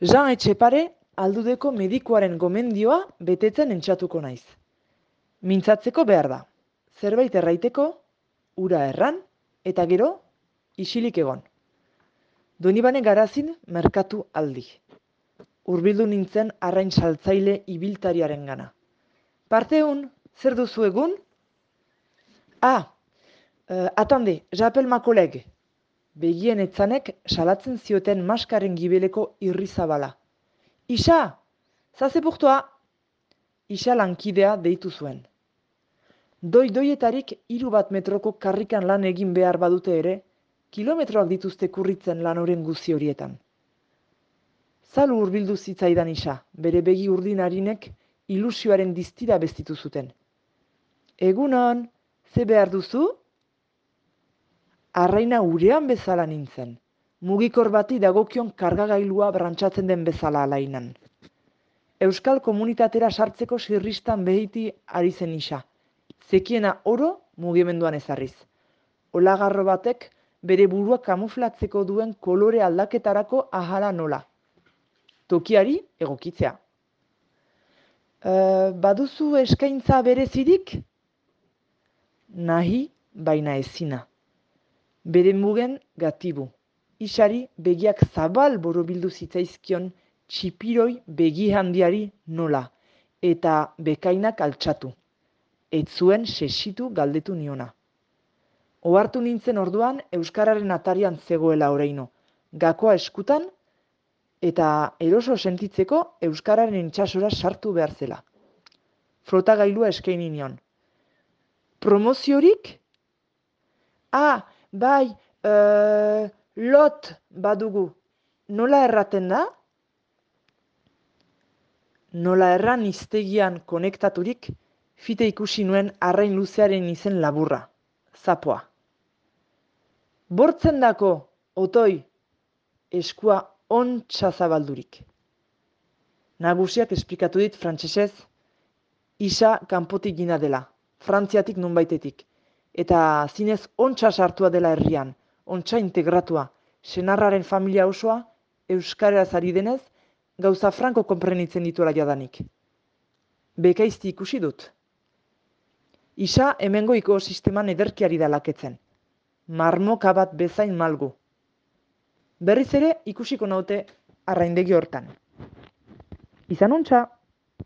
Jean Etxepare aldudeko medikuaren gomendioa betetzen entxatuko naiz. Mintzatzeko behar da. Zerbait erraiteko, ura erran, eta gero, isilik egon. Donibane garazin merkatu aldi. Urbildu nintzen arrain saltzaile ibiltariaren gana. Parteun, zer duzu egun? Ah, uh, atande, j'appelle ma collègue. Begien etzanek salatzen zioten maskaren gibeleko irrizabala. Isa, zaze burtoa! Isa lankidea deitu zuen. Doi-doietarik hiru bat metroko karrikan lan egin behar badute ere, kilometroak dituzte kurritzen lan oren guzi horietan. Zalu hurbildu zitzaidan isa, bere begi urdinarinek ilusioaren diztira bestitu zuten. Egunon, ze behar duzu? Arraina urean bezala nintzen. Mugikor bati dagokion kargagailua brantsatzen den bezala alainan. Euskal komunitatera sartzeko sirristan behiti ari zen isa. Zekiena oro mugimenduan ezarriz. Olagarro batek bere burua kamuflatzeko duen kolore aldaketarako ahala nola. Tokiari egokitzea. E, baduzu eskaintza berezirik? Nahi, baina ezina bere mugen gatibu. Isari begiak zabal borobildu zitzaizkion txipiroi begi handiari nola, eta bekainak altxatu. Ez zuen sesitu galdetu niona. Ohartu nintzen orduan Euskararen atarian zegoela oraino, gakoa eskutan, eta eroso sentitzeko Euskararen itxasora sartu behar zela. Frotagailua eskaini nion. Promoziorik? Ah, bai, uh, lot badugu, nola erraten da? Nola erran iztegian konektaturik, fite ikusi nuen arrain luzearen izen laburra, zapoa. Bortzen dako, otoi, eskua ontsa zabaldurik. Nagusiak esplikatu dit frantsesez, isa kanpotik gina dela, frantziatik nunbaitetik eta zinez ontsa sartua dela herrian, ontsa integratua, senarraren familia osoa, euskara zari denez, gauza franko konprenitzen dituela jadanik. Bekaizti ikusi dut. Isa hemengoiko sisteman ederkiari dalaketzen. Marmoka bat bezain malgu. Berriz ere ikusiko naute arraindegi hortan. Izan ontsa!